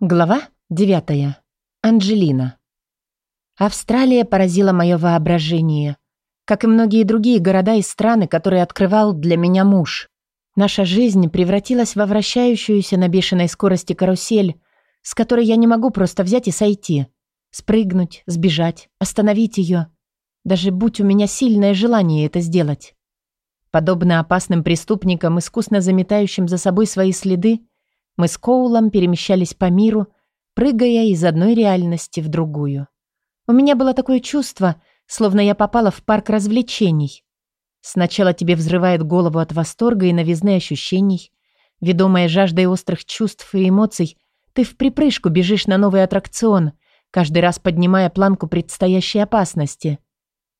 Глава 9. Анджелина. Австралия поразила мое воображение, как и многие другие города и страны, которые открывал для меня муж. Наша жизнь превратилась во вращающуюся на бешеной скорости карусель, с которой я не могу просто взять и сойти, спрыгнуть, сбежать, остановить ее, даже будь у меня сильное желание это сделать. Подобно опасным преступникам, искусно заметающим за собой свои следы, мы с Коулом перемещались по миру, прыгая из одной реальности в другую. У меня было такое чувство, словно я попала в парк развлечений. Сначала тебе взрывает голову от восторга и новизны ощущений. Ведомая жаждой острых чувств и эмоций, ты в припрыжку бежишь на новый аттракцион, каждый раз поднимая планку предстоящей опасности.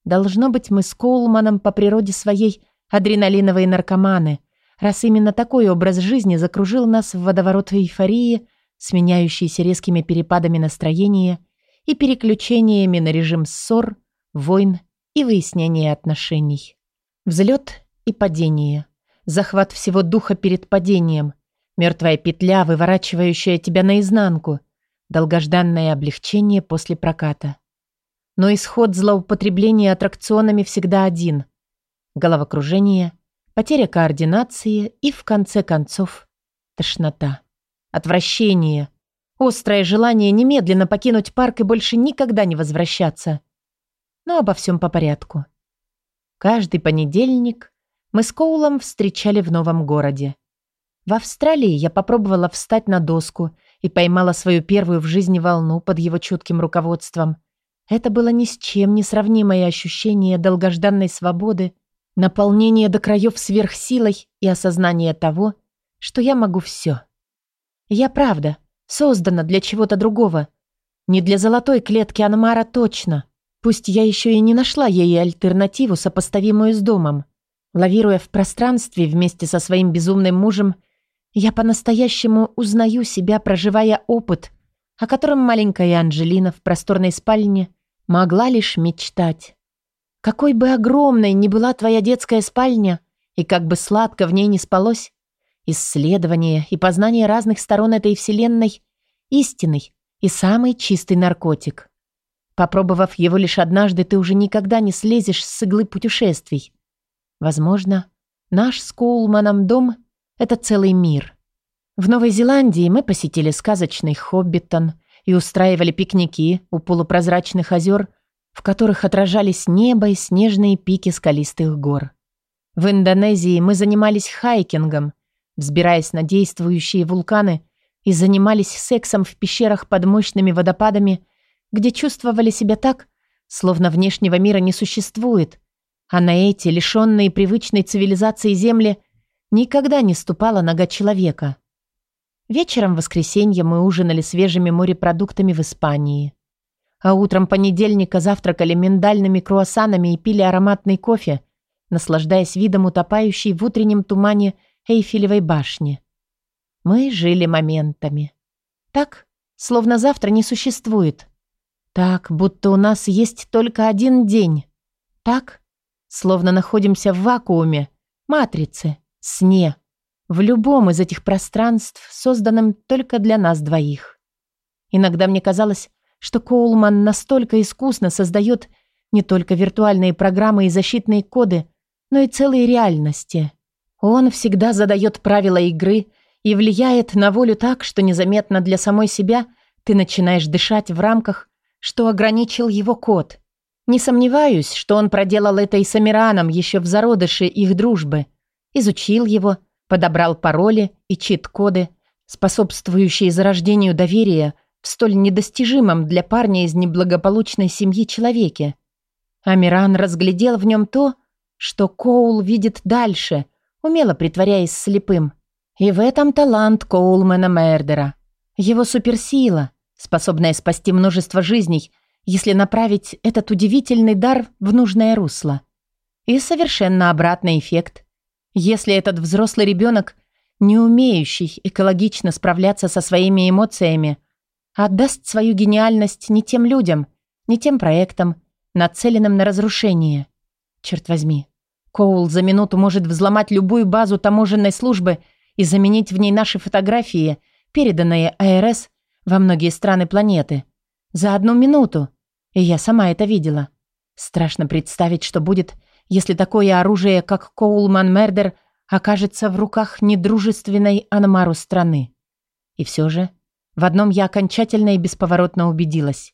Должно быть, мы с Коулманом по природе своей адреналиновые наркоманы, раз именно такой образ жизни закружил нас в водоворот эйфории, сменяющийся резкими перепадами настроения и переключениями на режим ссор, войн и выяснения отношений. Взлет и падение. Захват всего духа перед падением. Мертвая петля, выворачивающая тебя наизнанку. Долгожданное облегчение после проката. Но исход злоупотребления аттракционами всегда один. Головокружение – потеря координации и, в конце концов, тошнота. Отвращение. Острое желание немедленно покинуть парк и больше никогда не возвращаться. Но обо всем по порядку. Каждый понедельник мы с Коулом встречали в новом городе. В Австралии я попробовала встать на доску и поймала свою первую в жизни волну под его чутким руководством. Это было ни с чем не сравнимое ощущение долгожданной свободы Наполнение до краев сверхсилой и осознание того, что я могу все. Я правда создана для чего-то другого. Не для золотой клетки Анмара точно. Пусть я еще и не нашла ей альтернативу, сопоставимую с домом. Лавируя в пространстве вместе со своим безумным мужем, я по-настоящему узнаю себя, проживая опыт, о котором маленькая Анжелина в просторной спальне могла лишь мечтать. Какой бы огромной ни была твоя детская спальня, и как бы сладко в ней не спалось, исследование и познание разных сторон этой вселенной — истинный и самый чистый наркотик. Попробовав его лишь однажды, ты уже никогда не слезешь с иглы путешествий. Возможно, наш с Коулманом дом — это целый мир. В Новой Зеландии мы посетили сказочный Хоббитон и устраивали пикники у полупрозрачных озер — в которых отражались небо и снежные пики скалистых гор. В Индонезии мы занимались хайкингом, взбираясь на действующие вулканы и занимались сексом в пещерах под мощными водопадами, где чувствовали себя так, словно внешнего мира не существует, а на эти, лишенные привычной цивилизации земли, никогда не ступала нога человека. Вечером в воскресенье мы ужинали свежими морепродуктами в Испании а утром понедельника завтракали миндальными круассанами и пили ароматный кофе, наслаждаясь видом утопающей в утреннем тумане Эйфелевой башни. Мы жили моментами. Так, словно завтра не существует. Так, будто у нас есть только один день. Так, словно находимся в вакууме, матрице, сне, в любом из этих пространств, созданном только для нас двоих. Иногда мне казалось, что Коулман настолько искусно создает не только виртуальные программы и защитные коды, но и целые реальности. Он всегда задает правила игры и влияет на волю так, что незаметно для самой себя ты начинаешь дышать в рамках, что ограничил его код. Не сомневаюсь, что он проделал это и с Амираном еще в зародыше их дружбы. Изучил его, подобрал пароли и чит-коды, способствующие зарождению доверия – в столь недостижимом для парня из неблагополучной семьи человеке. Амиран разглядел в нем то, что Коул видит дальше, умело притворяясь слепым. И в этом талант Коулмена Мердера. Его суперсила, способная спасти множество жизней, если направить этот удивительный дар в нужное русло. И совершенно обратный эффект. Если этот взрослый ребенок, не умеющий экологично справляться со своими эмоциями, отдаст свою гениальность не тем людям, не тем проектам, нацеленным на разрушение. Черт возьми, Коул за минуту может взломать любую базу таможенной службы и заменить в ней наши фотографии, переданные АРС во многие страны планеты. За одну минуту. И я сама это видела. Страшно представить, что будет, если такое оружие, как Коулман Мердер, окажется в руках недружественной Аномару страны. И все же, в одном я окончательно и бесповоротно убедилась.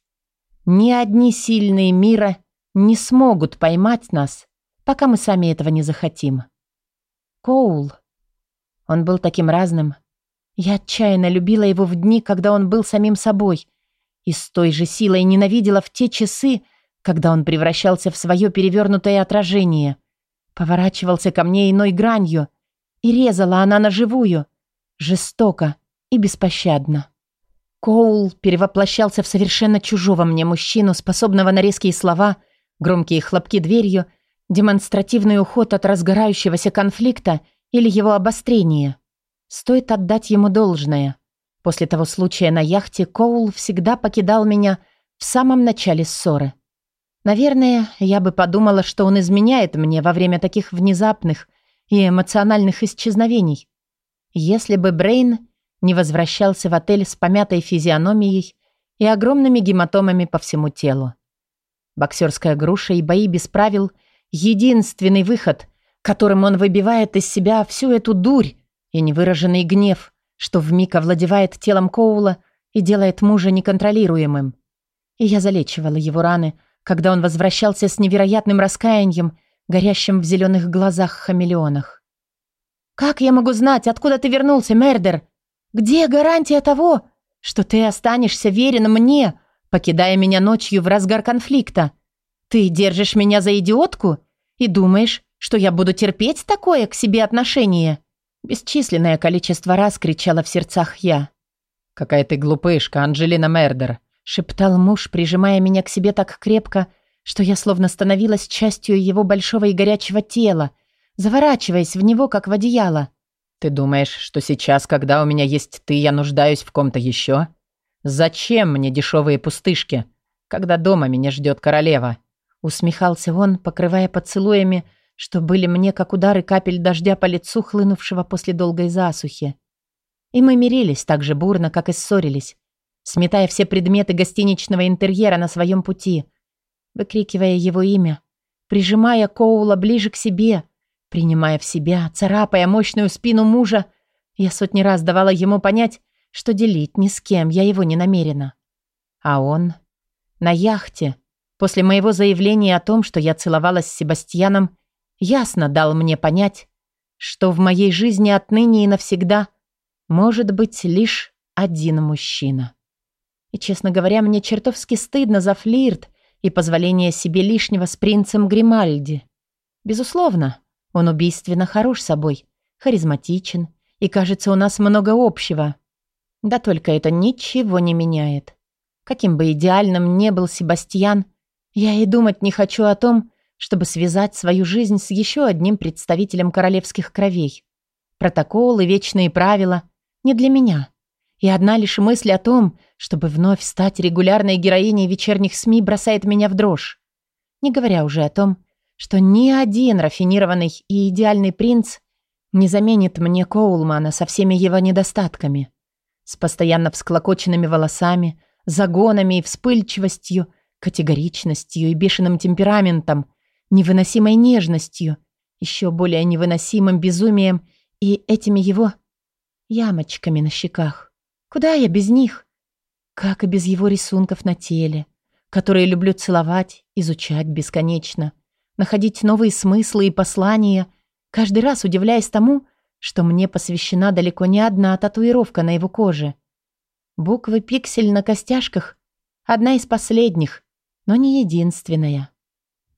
Ни одни сильные мира не смогут поймать нас, пока мы сами этого не захотим. Коул. Он был таким разным. Я отчаянно любила его в дни, когда он был самим собой, и с той же силой ненавидела в те часы, когда он превращался в свое перевернутое отражение, поворачивался ко мне иной гранью, и резала она на живую, жестоко и беспощадно. Коул перевоплощался в совершенно чужого мне мужчину, способного на резкие слова, громкие хлопки дверью, демонстративный уход от разгорающегося конфликта или его обострение. Стоит отдать ему должное. После того случая на яхте Коул всегда покидал меня в самом начале ссоры. Наверное, я бы подумала, что он изменяет мне во время таких внезапных и эмоциональных исчезновений. Если бы Брейн не возвращался в отель с помятой физиономией и огромными гематомами по всему телу. Боксерская груша и бои без правил — единственный выход, которым он выбивает из себя всю эту дурь и невыраженный гнев, что вмиг овладевает телом Коула и делает мужа неконтролируемым. И я залечивала его раны — когда он возвращался с невероятным раскаянием, горящим в зеленых глазах-хамелеонах. «Как я могу знать, откуда ты вернулся, Мердер? Где гарантия того, что ты останешься верен мне, покидая меня ночью в разгар конфликта? Ты держишь меня за идиотку и думаешь, что я буду терпеть такое к себе отношение?» Бесчисленное количество раз кричала в сердцах я. «Какая ты глупышка, Анджелина Мердер!» шептал муж, прижимая меня к себе так крепко, что я словно становилась частью его большого и горячего тела, заворачиваясь в него, как в одеяло. «Ты думаешь, что сейчас, когда у меня есть ты, я нуждаюсь в ком-то еще? Зачем мне дешевые пустышки, когда дома меня ждет королева?» Усмехался он, покрывая поцелуями, что были мне как удары капель дождя по лицу, хлынувшего после долгой засухи. И мы мирились так же бурно, как и ссорились, сметая все предметы гостиничного интерьера на своем пути, выкрикивая его имя, прижимая Коула ближе к себе, принимая в себя, царапая мощную спину мужа, я сотни раз давала ему понять, что делить ни с кем я его не намерена. А он на яхте, после моего заявления о том, что я целовалась с Себастьяном, ясно дал мне понять, что в моей жизни отныне и навсегда может быть лишь один мужчина. И, честно говоря, мне чертовски стыдно за флирт и позволение себе лишнего с принцем Гримальди. Безусловно, он убийственно хорош собой, харизматичен, и, кажется, у нас много общего. Да только это ничего не меняет. Каким бы идеальным ни был Себастьян, я и думать не хочу о том, чтобы связать свою жизнь с еще одним представителем королевских кровей. Протоколы, вечные правила не для меня. И одна лишь мысль о том, чтобы вновь стать регулярной героиней вечерних СМИ, бросает меня в дрожь. Не говоря уже о том, что ни один рафинированный и идеальный принц не заменит мне Коулмана со всеми его недостатками. С постоянно всклокоченными волосами, загонами и вспыльчивостью, категоричностью и бешеным темпераментом, невыносимой нежностью, еще более невыносимым безумием и этими его ямочками на щеках. Куда я без них? Как и без его рисунков на теле, которые люблю целовать, изучать бесконечно, находить новые смыслы и послания, каждый раз удивляясь тому, что мне посвящена далеко не одна татуировка на его коже. Буквы пиксель на костяшках — одна из последних, но не единственная.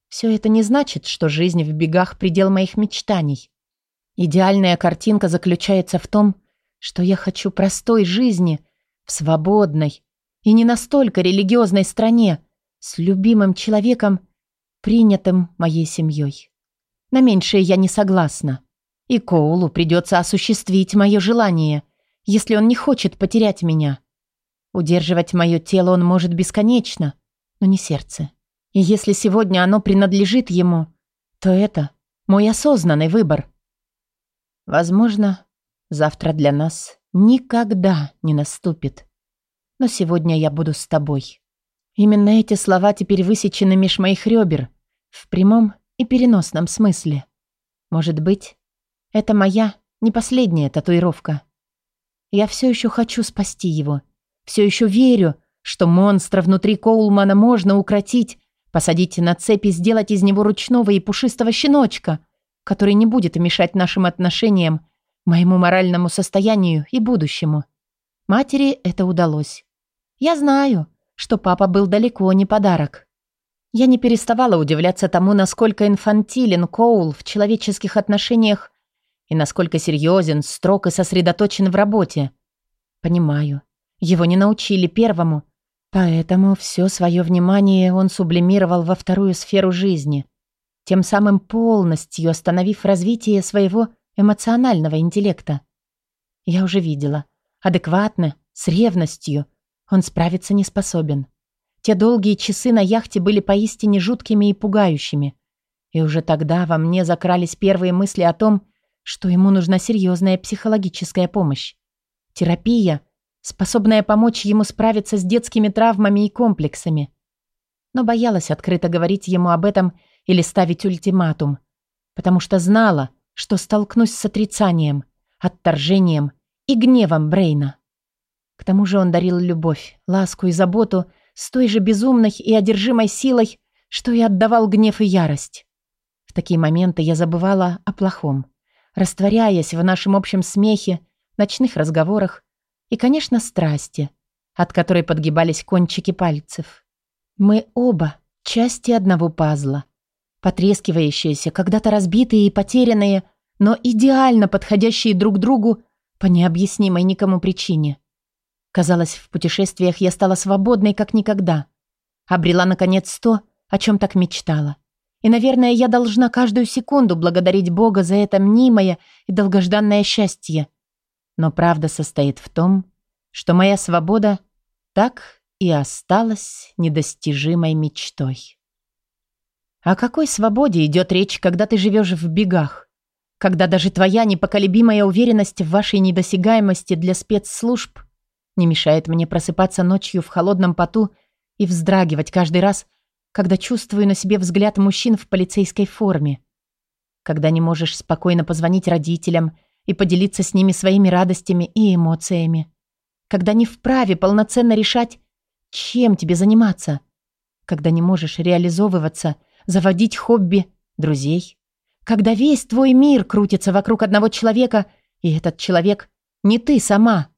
Все это не значит, что жизнь в бегах — предел моих мечтаний. Идеальная картинка заключается в том, что я хочу простой жизни в свободной и не настолько религиозной стране с любимым человеком, принятым моей семьей. На меньшее я не согласна. И Коулу придется осуществить мое желание, если он не хочет потерять меня. Удерживать мое тело он может бесконечно, но не сердце. И если сегодня оно принадлежит ему, то это мой осознанный выбор. Возможно, Завтра для нас никогда не наступит. но сегодня я буду с тобой». Именно эти слова теперь высечены меж моих ребер, в прямом и переносном смысле. Может быть, это моя не последняя татуировка. Я все еще хочу спасти его. Все еще верю, что монстра внутри Коулмана можно укротить, посадить на цепи, сделать из него ручного и пушистого щеночка, который не будет мешать нашим отношениям, моему моральному состоянию и будущему. Матери это удалось. Я знаю, что папа был далеко не подарок. Я не переставала удивляться тому, насколько инфантилен Коул в человеческих отношениях и насколько серьезен, строг и сосредоточен в работе. Понимаю, его не научили первому, поэтому все свое внимание он сублимировал во вторую сферу жизни, тем самым полностью остановив развитие своего эмоционального интеллекта. Я уже видела. Адекватно, с ревностью. Он справиться не способен. Те долгие часы на яхте были поистине жуткими и пугающими. И уже тогда во мне закрались первые мысли о том, что ему нужна серьезная психологическая помощь. Терапия, способная помочь ему справиться с детскими травмами и комплексами. Но боялась открыто говорить ему об этом или ставить ультиматум, потому что знала, что столкнусь с отрицанием, отторжением и гневом Брейна. К тому же он дарил любовь, ласку и заботу – с той же безумной и одержимой силой, что и отдавал гнев и ярость. В такие моменты я забывала о плохом, растворяясь в нашем общем смехе, ночных разговорах и, конечно, страсти, от которой подгибались кончики пальцев. Мы оба части одного пазла, потрескивающиеся, когда-то разбитые и потерянные, но идеально подходящие друг другу по необъяснимой никому причине. Казалось, в путешествиях я стала свободной, как никогда. Обрела, наконец, то, о чем так мечтала. И, наверное, я должна каждую секунду благодарить Бога за это мнимое и долгожданное счастье. Но правда состоит в том, что моя свобода так и осталась недостижимой мечтой. О какой свободе идет речь, когда ты живешь в бегах? Когда даже твоя непоколебимая уверенность в вашей недосягаемости для спецслужб – не мешает мне просыпаться ночью в холодном поту и вздрагивать каждый раз, когда чувствую на себе взгляд мужчин в полицейской форме. Когда не можешь спокойно позвонить родителям и поделиться с ними своими радостями и эмоциями. Когда не вправе полноценно решать, чем тебе заниматься. Когда не можешь реализовываться, заводить хобби, друзей. Когда весь твой мир крутится вокруг одного человека, и этот человек не ты сама.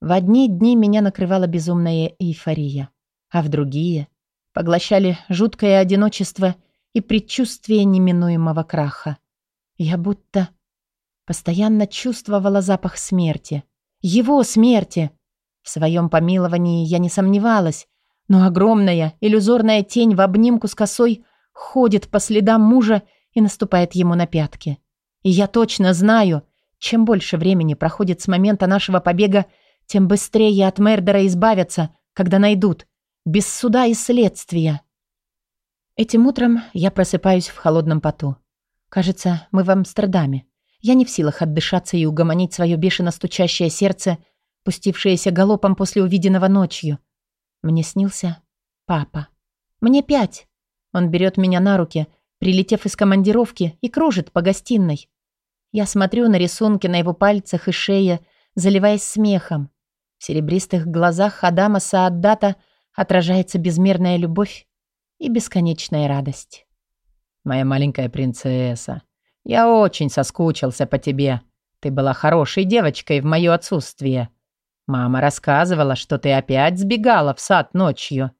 В одни дни меня накрывала безумная эйфория, а в другие поглощали жуткое одиночество и предчувствие неминуемого краха. Я будто постоянно чувствовала запах смерти. Его смерти. В своем помиловании я не сомневалась, но огромная иллюзорная тень в обнимку с косой ходит по следам мужа и наступает ему на пятки. И я точно знаю, чем больше времени проходит с момента нашего побега, тем быстрее от Мердера избавятся, когда найдут, без суда и следствия. Этим утром я просыпаюсь в холодном поту. Кажется, мы в Амстердаме. Я не в силах отдышаться и угомонить свое бешено стучащее сердце, пустившееся галопом после увиденного ночью. Мне снился папа. Мне пять. Он берет меня на руки, прилетев из командировки, и кружит по гостиной. Я смотрю на рисунки на его пальцах и шее, заливаясь смехом. В серебристых глазах Адама Сааддата отражается безмерная любовь и бесконечная радость. «Моя маленькая принцесса, я очень соскучился по тебе. Ты была хорошей девочкой в мое отсутствие. Мама рассказывала, что ты опять сбегала в сад ночью».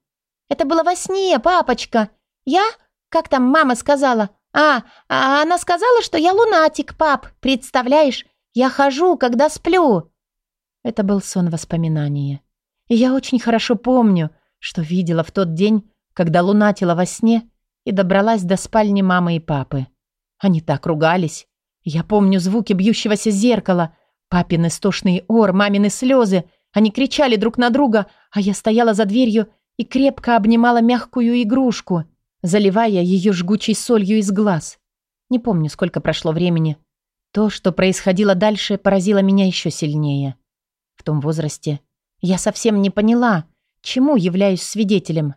«Это было во сне, папочка. Я? Как там мама сказала? А, а она сказала, что я лунатик, пап. Представляешь? Я хожу, когда сплю». Это был сон воспоминания. И я очень хорошо помню, что видела в тот день, когда лунатила во сне и добралась до спальни мамы и папы. Они так ругались. Я помню звуки бьющегося зеркала, папины истошный ор, мамины слезы. Они кричали друг на друга, а я стояла за дверью и крепко обнимала мягкую игрушку, заливая ее жгучей солью из глаз. Не помню, сколько прошло времени. То, что происходило дальше, поразило меня еще сильнее. В том возрасте Я совсем не поняла, чему являюсь свидетелем.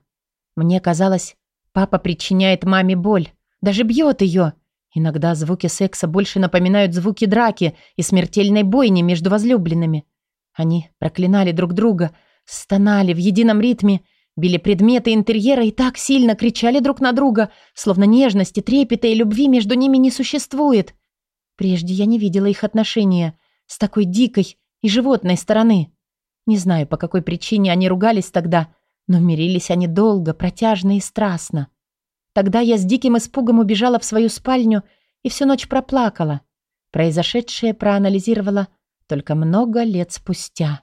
Мне казалось, папа причиняет маме боль, даже бьет ее. Иногда звуки секса больше напоминают звуки драки и смертельной бойни между возлюбленными. Они проклинали друг друга, стонали в едином ритме, били предметы интерьера и так сильно кричали друг на друга, словно нежности, трепета и любви между ними не существует. Прежде я не видела их отношения с такой дикой и животной стороны. Не знаю, по какой причине они ругались тогда, но мирились они долго, протяжно и страстно. Тогда я с диким испугом убежала в свою спальню и всю ночь проплакала. Произошедшее проанализировала только много лет спустя.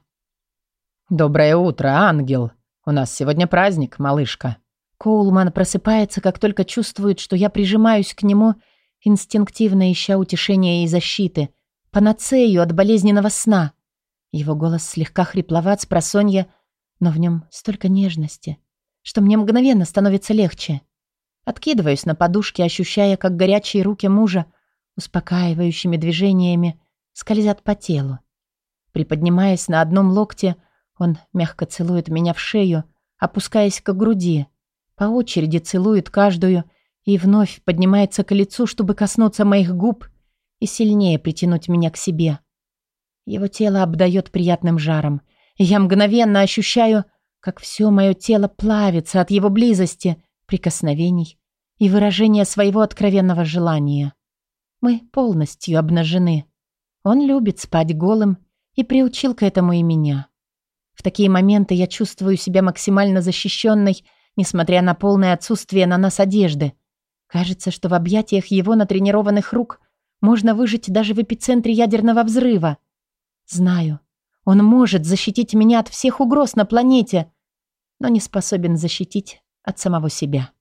«Доброе утро, ангел! У нас сегодня праздник, малышка!» Коулман просыпается, как только чувствует, что я прижимаюсь к нему, инстинктивно ища утешения и защиты, панацею от болезненного сна. Его голос слегка хрипловат с просонья, но в нем столько нежности, что мне мгновенно становится легче. Откидываюсь на подушке, ощущая, как горячие руки мужа успокаивающими движениями скользят по телу. Приподнимаясь на одном локте, он мягко целует меня в шею, опускаясь к груди, по очереди целует каждую и вновь поднимается к лицу, чтобы коснуться моих губ и сильнее притянуть меня к себе. Его тело обдает приятным жаром, я мгновенно ощущаю, как все мое тело плавится от его близости, прикосновений и выражения своего откровенного желания. Мы полностью обнажены. Он любит спать голым и приучил к этому и меня. В такие моменты я чувствую себя максимально защищенной, несмотря на полное отсутствие на нас одежды. Кажется, что в объятиях его натренированных рук можно выжить даже в эпицентре ядерного взрыва. Знаю, он может защитить меня от всех угроз на планете, но не способен защитить от самого себя.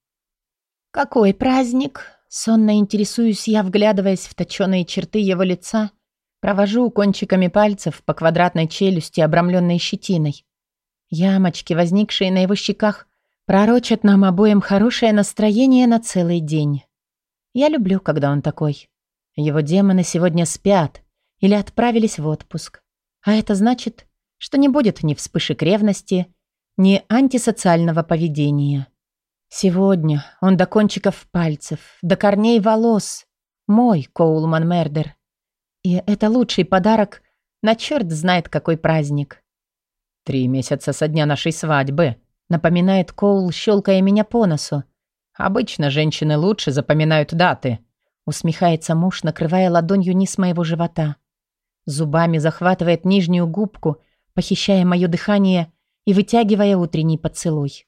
«Какой праздник?» Сонно интересуюсь я, вглядываясь в точёные черты его лица, провожу кончиками пальцев по квадратной челюсти, обрамленной щетиной. Ямочки, возникшие на его щеках, пророчат нам обоим хорошее настроение на целый день. Я люблю, когда он такой. Его демоны сегодня спят, или отправились в отпуск. А это значит, что не будет ни вспышек ревности, ни антисоциального поведения. Сегодня он до кончиков пальцев, до корней волос. Мой Коулман Мердер. И это лучший подарок на черт знает какой праздник. «Три месяца со дня нашей свадьбы», напоминает Коул, щелкая меня по носу. «Обычно женщины лучше запоминают даты», усмехается муж, накрывая ладонью низ моего живота. Зубами захватывает нижнюю губку, похищая мое дыхание и вытягивая утренний поцелуй.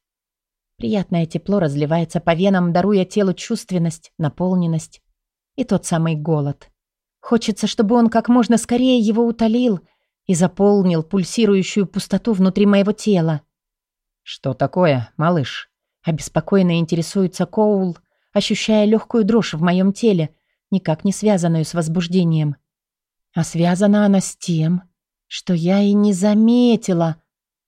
Приятное тепло разливается по венам, даруя телу чувственность, наполненность и тот самый голод. Хочется, чтобы он как можно скорее его утолил и заполнил пульсирующую пустоту внутри моего тела. «Что такое, малыш?» Обеспокоенно интересуется Коул, ощущая легкую дрожь в моем теле, никак не связанную с возбуждением. А связана она с тем, что я и не заметила,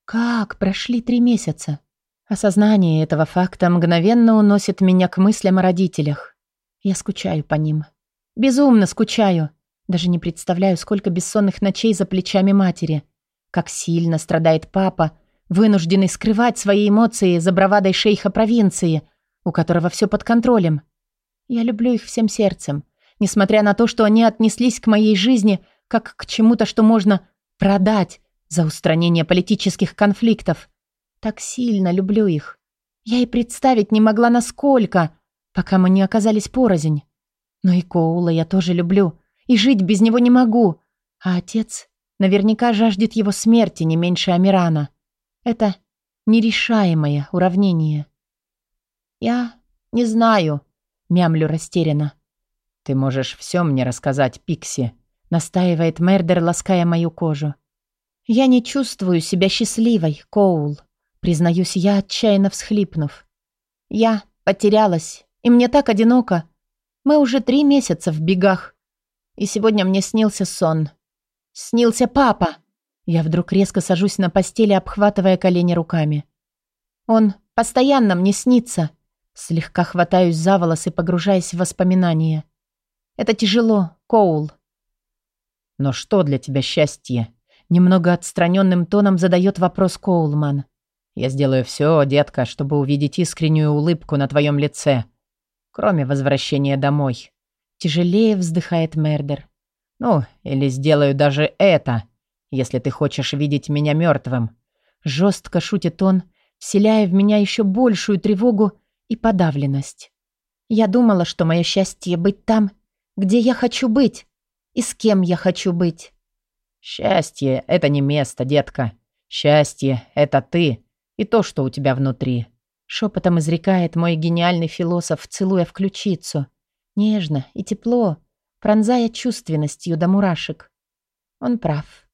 как прошли три месяца. Осознание этого факта мгновенно уносит меня к мыслям о родителях. Я скучаю по ним. Безумно скучаю. Даже не представляю, сколько бессонных ночей за плечами матери. Как сильно страдает папа, вынужденный скрывать свои эмоции за бравадой шейха провинции, у которого все под контролем. Я люблю их всем сердцем, несмотря на то, что они отнеслись к моей жизни как к чему-то, что можно продать за устранение политических конфликтов. Так сильно люблю их. Я и представить не могла, насколько, пока мы не оказались порознь. Но и Коула я тоже люблю, и жить без него не могу. А отец наверняка жаждет его смерти не меньше Амирана. Это нерешаемое уравнение. Я не знаю, мямлю растерянно. «Ты можешь все мне рассказать, Пикси», — настаивает Мердер, лаская мою кожу. «Я не чувствую себя счастливой, Коул», — признаюсь я, отчаянно всхлипнув. «Я потерялась, и мне так одиноко. Мы уже три месяца в бегах, и сегодня мне снился сон. Снился папа!» Я вдруг резко сажусь на постели, обхватывая колени руками. «Он постоянно мне снится», Слегка хватаюсь за волосы, погружаясь в воспоминания. Это тяжело, Коул. Но что для тебя счастье? Немного отстраненным тоном задает вопрос Коулман. Я сделаю все, детка, чтобы увидеть искреннюю улыбку на твоем лице. Кроме возвращения домой. Тяжелее вздыхает Мердер. Ну, или сделаю даже это, если ты хочешь видеть меня мертвым. Жестко шутит он, вселяя в меня еще большую тревогу и подавленность. Я думала, что мое счастье быть там, где я хочу быть и с кем я хочу быть. Счастье — это не место, детка. Счастье — это ты и то, что у тебя внутри. Шепотом изрекает мой гениальный философ, целуя в ключицу. Нежно и тепло, пронзая чувственностью до мурашек. Он прав.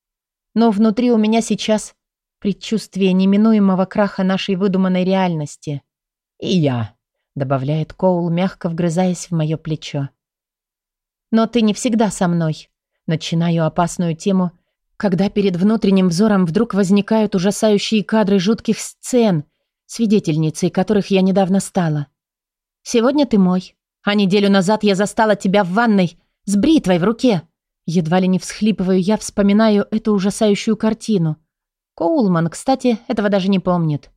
Но внутри у меня сейчас предчувствие неминуемого краха нашей выдуманной реальности. «И я», — добавляет Коул, мягко вгрызаясь в мое плечо. «Но ты не всегда со мной». Начинаю опасную тему, когда перед внутренним взором вдруг возникают ужасающие кадры жутких сцен, свидетельницей которых я недавно стала. «Сегодня ты мой, а неделю назад я застала тебя в ванной с бритвой в руке». Едва ли не всхлипываю, я вспоминаю эту ужасающую картину. Коулман, кстати, этого даже не помнит.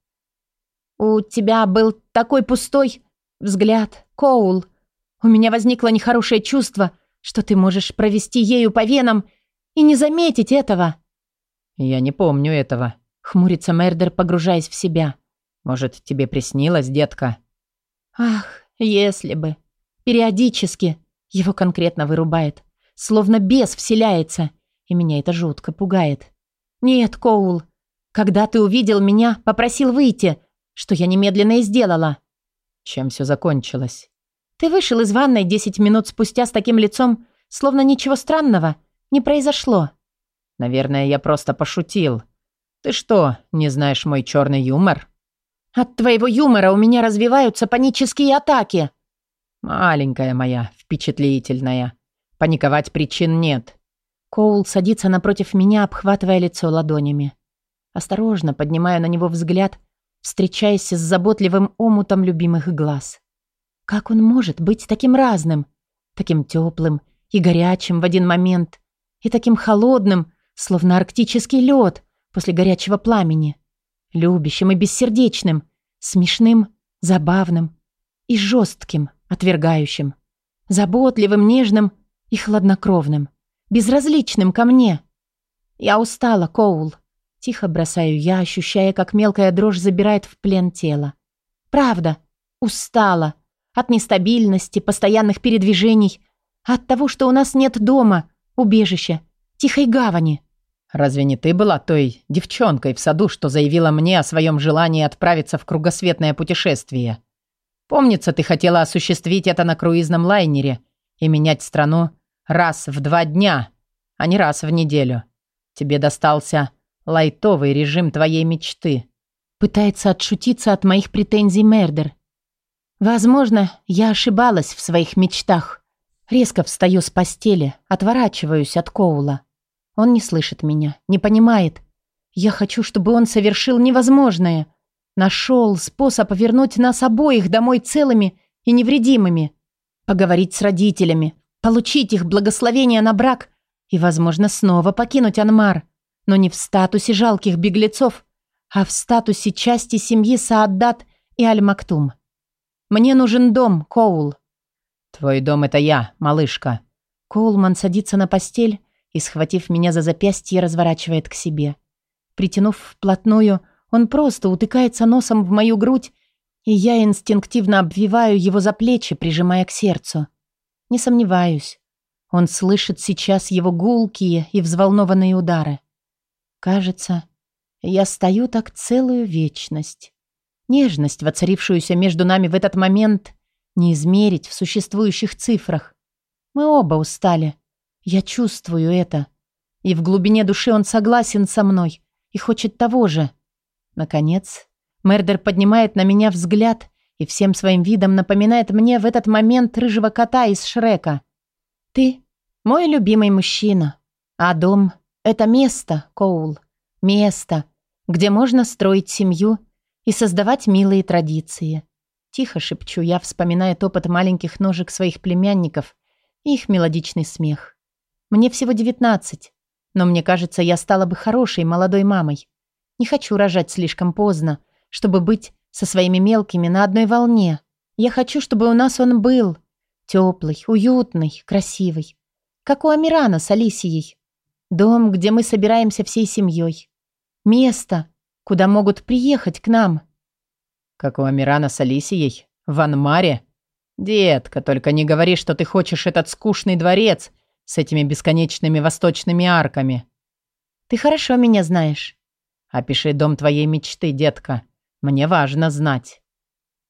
«У тебя был такой пустой взгляд, Коул. У меня возникло нехорошее чувство, что ты можешь провести ею по венам и не заметить этого». «Я не помню этого», — хмурится Мердер, погружаясь в себя. «Может, тебе приснилось, детка?» «Ах, если бы. Периодически. Его конкретно вырубает. Словно бес вселяется. И меня это жутко пугает. Нет, Коул. Когда ты увидел меня, попросил выйти, что я немедленно и сделала». «Чем все закончилось?» «Ты вышел из ванной десять минут спустя с таким лицом, словно ничего странного не произошло. Наверное, я просто пошутил. Ты что, не знаешь мой черный юмор? От твоего юмора у меня развиваются панические атаки. Маленькая моя, впечатлительная. Паниковать причин нет. Коул садится напротив меня, обхватывая лицо ладонями. Осторожно поднимаю на него взгляд, встречаясь с заботливым омутом любимых глаз. Как он может быть таким разным, таким теплым и горячим в один момент, и таким холодным, словно арктический лед после горячего пламени. Любящим и бессердечным, смешным, забавным и жестким, отвергающим. Заботливым, нежным и хладнокровным. Безразличным ко мне. Я устала, Коул. Тихо бросаю я, ощущая, как мелкая дрожь забирает в плен тело. Правда, устала. От нестабильности, постоянных передвижений. От того, что у нас нет дома, Убежище. Тихой гавани. Разве не ты была той девчонкой в саду, что заявила мне о своем желании отправиться в кругосветное путешествие? Помнится, ты хотела осуществить это на круизном лайнере и менять страну раз в два дня, а не раз в неделю. Тебе достался лайтовый режим твоей мечты. Пытается отшутиться от моих претензий Мердер. Возможно, я ошибалась в своих мечтах. Резко встаю с постели, отворачиваюсь от Коула. Он не слышит меня, не понимает. Я хочу, чтобы он совершил невозможное. Нашел способ вернуть нас обоих домой целыми и невредимыми. Поговорить с родителями, получить их благословение на брак и, возможно, снова покинуть Анмар. Но не в статусе жалких беглецов, а в статусе части семьи Сааддат и Аль-Мактум. Мне нужен дом, Коул. «Твой дом — это я, малышка». Коулман садится на постель и, схватив меня за запястье, разворачивает к себе. Притянув вплотную, он просто утыкается носом в мою грудь, и я инстинктивно обвиваю его за плечи, прижимая к сердцу. Не сомневаюсь. Он слышит сейчас его гулкие и взволнованные удары. Кажется, я стою так целую вечность. Нежность, воцарившуюся между нами в этот момент, не измерить в существующих цифрах. Мы оба устали. Я чувствую это. И в глубине души он согласен со мной и хочет того же. Наконец, Мердер поднимает на меня взгляд и всем своим видом напоминает мне в этот момент рыжего кота из Шрека. «Ты мой любимый мужчина, а дом — это место, Коул, место, где можно строить семью и создавать милые традиции. Тихо шепчу я, вспоминая топот маленьких ножек своих племянников и их мелодичный смех. Мне всего девятнадцать, Но мне кажется, я стала бы хорошей молодой мамой. Не хочу рожать слишком поздно, чтобы быть со своими мелкими на одной волне. Я хочу, чтобы у нас он был. Теплый, уютный, красивый. Как у Амирана с Алисией. Дом, где мы собираемся всей семьей. Место, куда могут приехать к нам. Как у Амирана с Алисией? В Анмаре? Детка, только не говори, что ты хочешь этот скучный дворец с этими бесконечными восточными арками. Ты хорошо меня знаешь. Опиши дом твоей мечты, детка. Мне важно знать.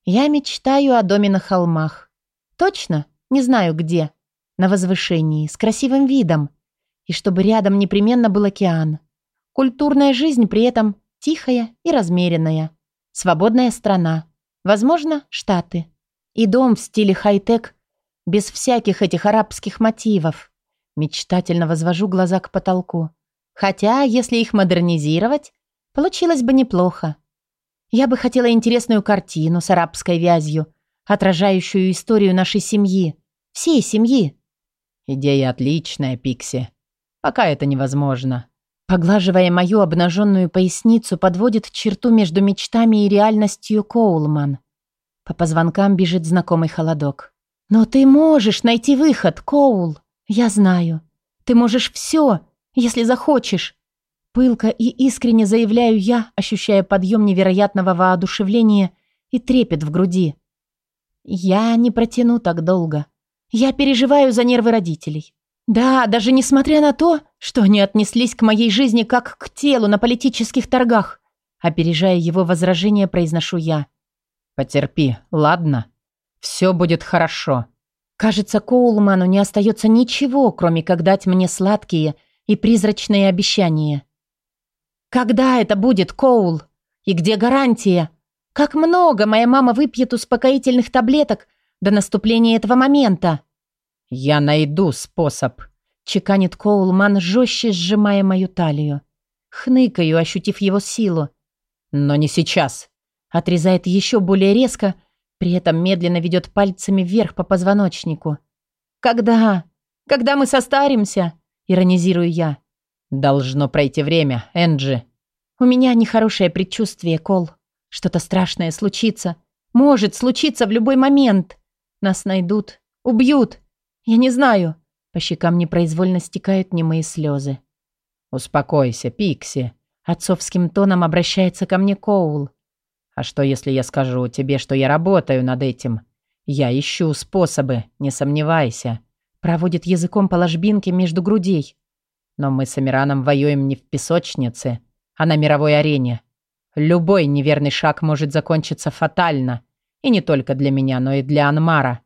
Я мечтаю о доме на холмах. Точно? Не знаю где. На возвышении, с красивым видом. И чтобы рядом непременно был океан. Культурная жизнь при этом тихая и размеренная. Свободная страна. Возможно, Штаты. И дом в стиле хай-тек, без всяких этих арабских мотивов. Мечтательно возвожу глаза к потолку. Хотя, если их модернизировать, получилось бы неплохо. Я бы хотела интересную картину с арабской вязью, отражающую историю нашей семьи. Всей семьи. Идея отличная, Пикси. Пока это невозможно. Поглаживая мою обнаженную поясницу, подводит черту между мечтами и реальностью Коулман. По позвонкам бежит знакомый холодок. «Но ты можешь найти выход, Коул. Я знаю. Ты можешь все, если захочешь. Пылко и искренне заявляю я, ощущая подъем невероятного воодушевления и трепет в груди. Я не протяну так долго. Я переживаю за нервы родителей. Да, даже несмотря на то, что они отнеслись к моей жизни как к телу на политических торгах. Опережая его возражение, произношу я. «Потерпи, ладно? Все будет хорошо». Кажется, Коулману не остается ничего, кроме как дать мне сладкие и призрачные обещания. Когда это будет, Коул? И где гарантия? Как много моя мама выпьет успокоительных таблеток до наступления этого момента? Я найду способ, чеканит Коулман, жестче сжимая мою талию. Хныкаю, ощутив его силу. Но не сейчас. Отрезает еще более резко, при этом медленно ведет пальцами вверх по позвоночнику. Когда? Когда мы состаримся? Иронизирую я. «Должно пройти время, Энджи». «У меня нехорошее предчувствие, Кол. Что-то страшное случится. Может случиться в любой момент. Нас найдут. Убьют. Я не знаю». По щекам непроизвольно стекают немые слезы. «Успокойся, Пикси». Отцовским тоном обращается ко мне Коул. «А что, если я скажу тебе, что я работаю над этим? Я ищу способы, не сомневайся». Проводит языком по ложбинке между грудей. Но мы с Амираном воюем не в песочнице, а на мировой арене. Любой неверный шаг может закончиться фатально. И не только для меня, но и для Анмара.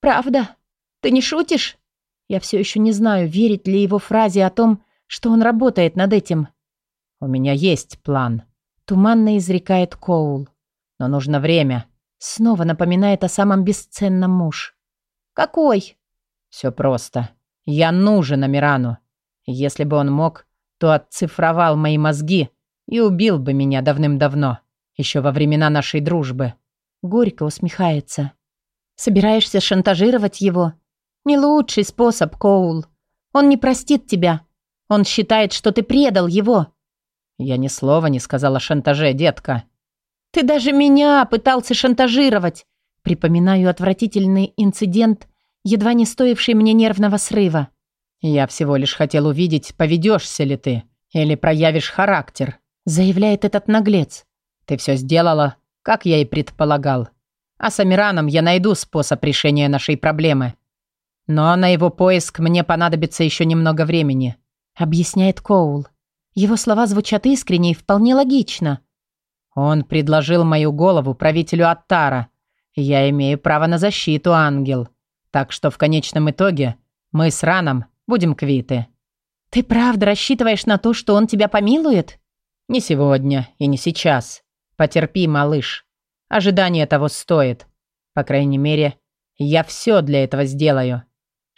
«Правда? Ты не шутишь?» Я все еще не знаю, верить ли его фразе о том, что он работает над этим. «У меня есть план», — туманно изрекает Коул. «Но нужно время». Снова напоминает о самом бесценном муж. «Какой?» «Все просто. Я нужен Амирану. Если бы он мог, то отцифровал мои мозги и убил бы меня давным-давно, еще во времена нашей дружбы. Горько усмехается. Собираешься шантажировать его? Не лучший способ, Коул. Он не простит тебя. Он считает, что ты предал его. Я ни слова не сказала о шантаже, детка. Ты даже меня пытался шантажировать. Припоминаю отвратительный инцидент, едва не стоивший мне нервного срыва. «Я всего лишь хотел увидеть, поведешься ли ты или проявишь характер», заявляет этот наглец. «Ты все сделала, как я и предполагал. А с Амираном я найду способ решения нашей проблемы. Но на его поиск мне понадобится еще немного времени», объясняет Коул. Его слова звучат искренне и вполне логично. «Он предложил мою голову правителю Аттара. Я имею право на защиту, ангел. Так что в конечном итоге мы с Раном Будем квиты». «Ты правда рассчитываешь на то, что он тебя помилует?» «Не сегодня и не сейчас. Потерпи, малыш. Ожидание того стоит. По крайней мере, я все для этого сделаю».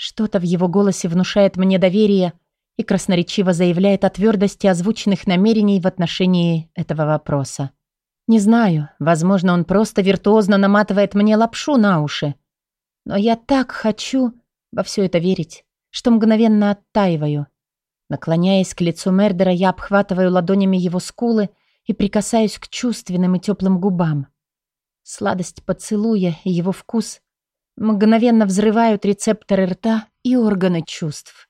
Что-то в его голосе внушает мне доверие и красноречиво заявляет о твердости озвученных намерений в отношении этого вопроса. Не знаю, возможно, он просто виртуозно наматывает мне лапшу на уши. Но я так хочу во все это верить что мгновенно оттаиваю. Наклоняясь к лицу Мердера, я обхватываю ладонями его скулы и прикасаюсь к чувственным и теплым губам. Сладость поцелуя и его вкус мгновенно взрывают рецепторы рта и органы чувств.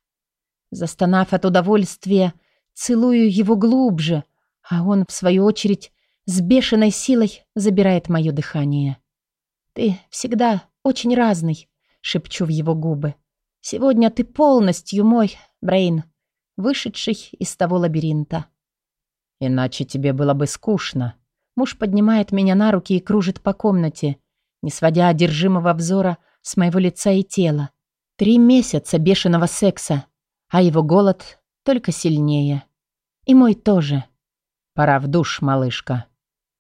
Застонав от удовольствия, целую его глубже, а он, в свою очередь, с бешеной силой забирает мое дыхание. «Ты всегда очень разный», — шепчу в его губы. «Сегодня ты полностью мой, Брейн, вышедший из того лабиринта». «Иначе тебе было бы скучно». Муж поднимает меня на руки и кружит по комнате, не сводя одержимого взора с моего лица и тела. Три месяца бешеного секса, а его голод только сильнее. И мой тоже. «Пора в душ, малышка».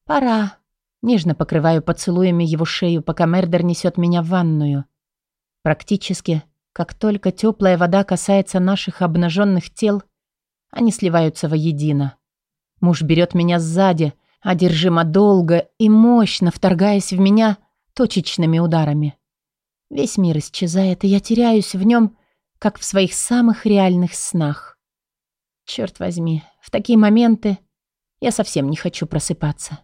«Пора». Нежно покрываю поцелуями его шею, пока Мердер несет меня в ванную. Практически, как только теплая вода касается наших обнаженных тел, они сливаются воедино. Муж берет меня сзади, одержимо долго и мощно вторгаясь в меня точечными ударами. Весь мир исчезает, и я теряюсь в нем, как в своих самых реальных снах. Черт возьми, в такие моменты я совсем не хочу просыпаться.